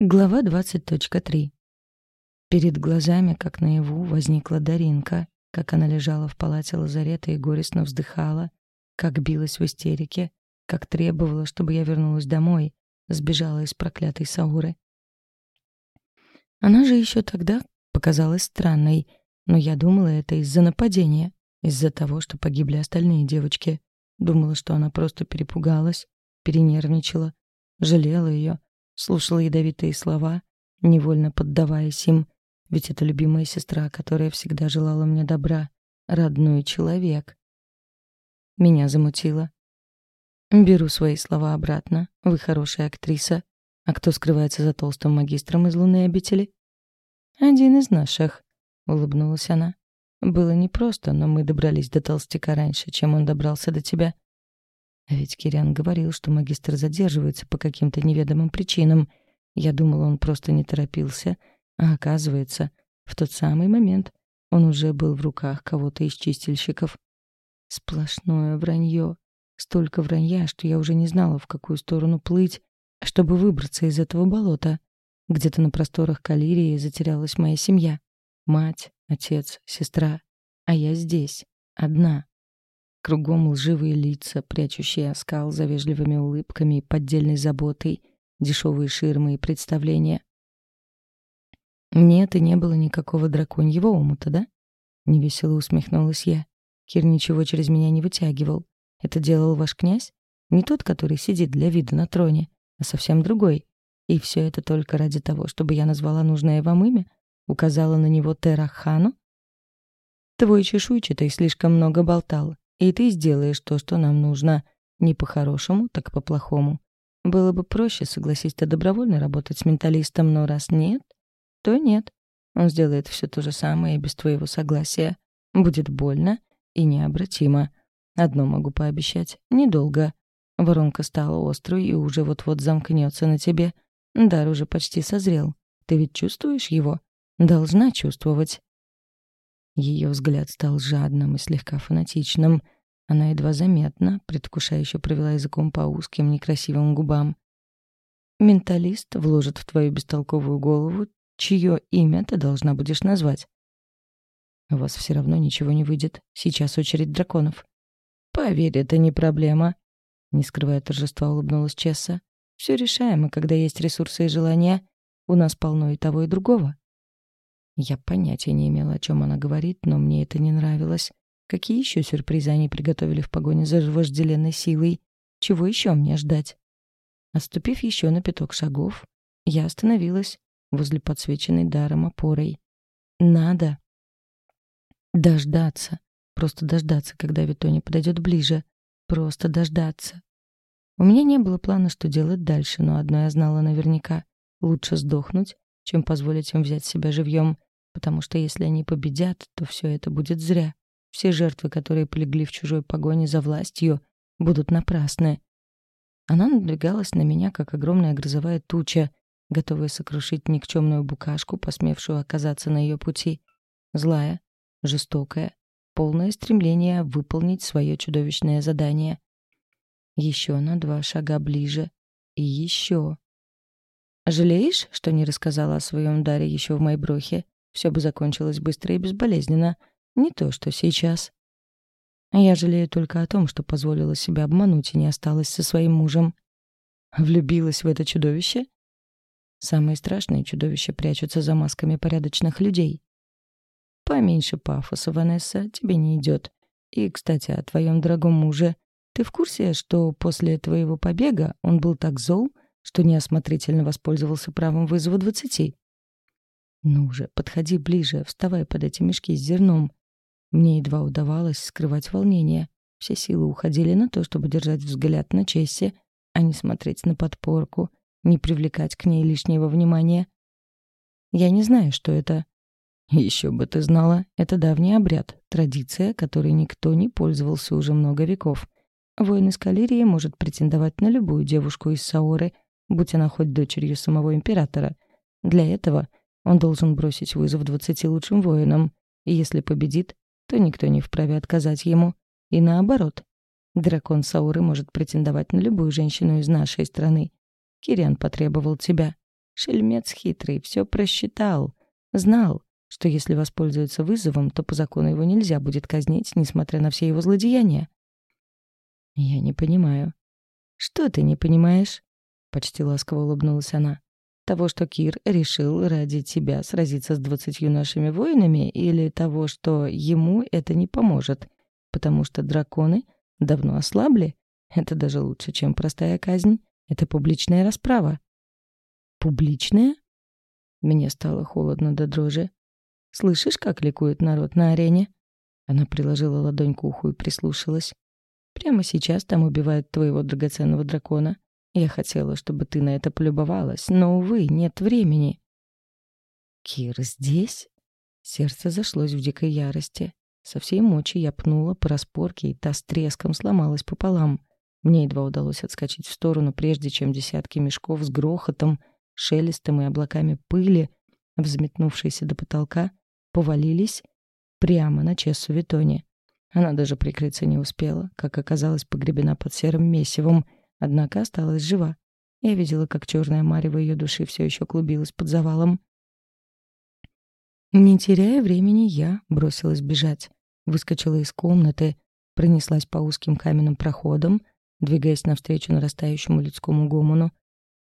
Глава 20.3. Перед глазами, как наяву, возникла Даринка, как она лежала в палате лазарета и горестно вздыхала, как билась в истерике, как требовала, чтобы я вернулась домой, сбежала из проклятой Сауры. Она же еще тогда показалась странной, но я думала, это из-за нападения, из-за того, что погибли остальные девочки. Думала, что она просто перепугалась, перенервничала, жалела ее, слушала ядовитые слова, невольно поддаваясь им, ведь это любимая сестра, которая всегда желала мне добра, родной человек. Меня замутило. Беру свои слова обратно. Вы хорошая актриса. А кто скрывается за толстым магистром из лунной обители? Один из наших, улыбнулась она. Было непросто, но мы добрались до толстяка раньше, чем он добрался до тебя. А ведь Кириан говорил, что магистр задерживается по каким-то неведомым причинам. Я думала, он просто не торопился, а оказывается, в тот самый момент он уже был в руках кого-то из чистильщиков. Сплошное вранье. Столько вранья, что я уже не знала, в какую сторону плыть, чтобы выбраться из этого болота. Где-то на просторах Калирии затерялась моя семья. Мать, отец, сестра. А я здесь, одна. Кругом лживые лица, прячущие оскал за вежливыми улыбками и поддельной заботой, дешевые ширмы и представления. «Нет, и не было никакого драконьего омута, да?» Невесело усмехнулась я. Кир ничего через меня не вытягивал. Это делал ваш князь? Не тот, который сидит для вида на троне, а совсем другой. И все это только ради того, чтобы я назвала нужное вам имя? Указала на него Терахану? Твой чешуйчатый слишком много болтал, и ты сделаешь то, что нам нужно. Не по-хорошему, так по-плохому. Было бы проще, согласись ты добровольно работать с менталистом, но раз нет, то нет. Он сделает все то же самое и без твоего согласия. Будет больно и необратимо. Одно могу пообещать — недолго. Воронка стала острой и уже вот-вот замкнется на тебе. Дар уже почти созрел. Ты ведь чувствуешь его? Должна чувствовать. Ее взгляд стал жадным и слегка фанатичным. Она едва заметно, предвкушающе провела языком по узким некрасивым губам. «Менталист вложит в твою бестолковую голову, чье имя ты должна будешь назвать. У вас все равно ничего не выйдет. Сейчас очередь драконов». «Поверь, это не проблема», — не скрывая торжества, улыбнулась Чесса. «Все решаемо, когда есть ресурсы и желания. У нас полно и того, и другого». Я понятия не имела, о чем она говорит, но мне это не нравилось. Какие еще сюрпризы они приготовили в погоне за вожделенной силой? Чего еще мне ждать? Отступив еще на пяток шагов, я остановилась возле подсвеченной даром опорой. Надо дождаться, просто дождаться, когда Витони подойдет ближе, просто дождаться. У меня не было плана, что делать дальше, но одно я знала наверняка. Лучше сдохнуть, чем позволить им взять себя живьем потому что если они победят, то все это будет зря. Все жертвы, которые полегли в чужой погоне за властью, будут напрасны. Она надвигалась на меня, как огромная грозовая туча, готовая сокрушить никчемную букашку, посмевшую оказаться на ее пути. Злая, жестокая, полное стремление выполнить свое чудовищное задание. Еще на два шага ближе. И еще. «Жалеешь, что не рассказала о своем даре еще в Майброхе?» Все бы закончилось быстро и безболезненно. Не то, что сейчас. Я жалею только о том, что позволила себя обмануть и не осталась со своим мужем. Влюбилась в это чудовище? Самые страшные чудовища прячутся за масками порядочных людей. Поменьше пафоса, Ванесса, тебе не идет. И, кстати, о твоем дорогом муже. Ты в курсе, что после твоего побега он был так зол, что неосмотрительно воспользовался правом вызова двадцати? Ну же, подходи ближе, вставай под эти мешки с зерном. Мне едва удавалось скрывать волнение. Все силы уходили на то, чтобы держать взгляд на Чесси, а не смотреть на подпорку, не привлекать к ней лишнего внимания. Я не знаю, что это. Еще бы ты знала, это давний обряд, традиция, которой никто не пользовался уже много веков. Воин из Калирии может претендовать на любую девушку из Саоры, будь она хоть дочерью самого императора. Для этого он должен бросить вызов двадцати лучшим воинам, и если победит, то никто не вправе отказать ему. И наоборот. Дракон Сауры может претендовать на любую женщину из нашей страны. Кириан потребовал тебя. Шельмец хитрый, все просчитал. Знал, что если воспользуется вызовом, то по закону его нельзя будет казнить, несмотря на все его злодеяния. «Я не понимаю». «Что ты не понимаешь?» — почти ласково улыбнулась она. «Того, что Кир решил ради тебя сразиться с двадцатью нашими воинами, или того, что ему это не поможет, потому что драконы давно ослабли? Это даже лучше, чем простая казнь. Это публичная расправа». «Публичная?» Мне стало холодно до дрожи. Слышишь, как ликует народ на арене?» Она приложила ладонь к уху и прислушалась. «Прямо сейчас там убивают твоего драгоценного дракона. Я хотела, чтобы ты на это полюбовалась, но, увы, нет времени». «Кир здесь?» Сердце зашлось в дикой ярости. Со всей мочи я пнула по распорке, и та с треском сломалась пополам. Мне едва удалось отскочить в сторону, прежде чем десятки мешков с грохотом, шелестом и облаками пыли, взметнувшиеся до потолка, повалились прямо на Чессу Витоне. Она даже прикрыться не успела, как оказалось погребена под серым месивом, однако осталась жива. Я видела, как черная марево ее души все еще клубилась под завалом. Не теряя времени, я бросилась бежать. Выскочила из комнаты, пронеслась по узким каменным проходам, двигаясь навстречу нарастающему людскому гомону.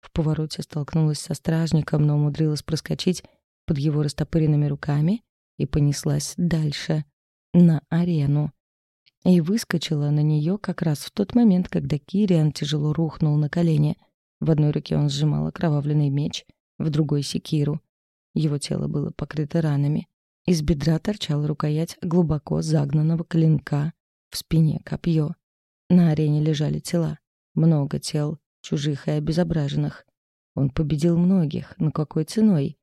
В повороте столкнулась со стражником, но умудрилась проскочить под его растопыренными руками и понеслась дальше, на арену. И выскочила на нее как раз в тот момент, когда Кириан тяжело рухнул на колени. В одной руке он сжимал окровавленный меч, в другой — секиру. Его тело было покрыто ранами. Из бедра торчала рукоять глубоко загнанного клинка, в спине копье. На арене лежали тела. Много тел, чужих и обезображенных. Он победил многих, но какой ценой?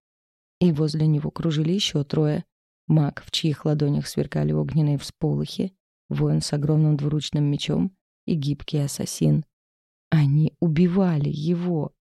И возле него кружили еще трое. Маг, в чьих ладонях сверкали огненные всполохи, воин с огромным двуручным мечом и гибкий ассасин. Они убивали его.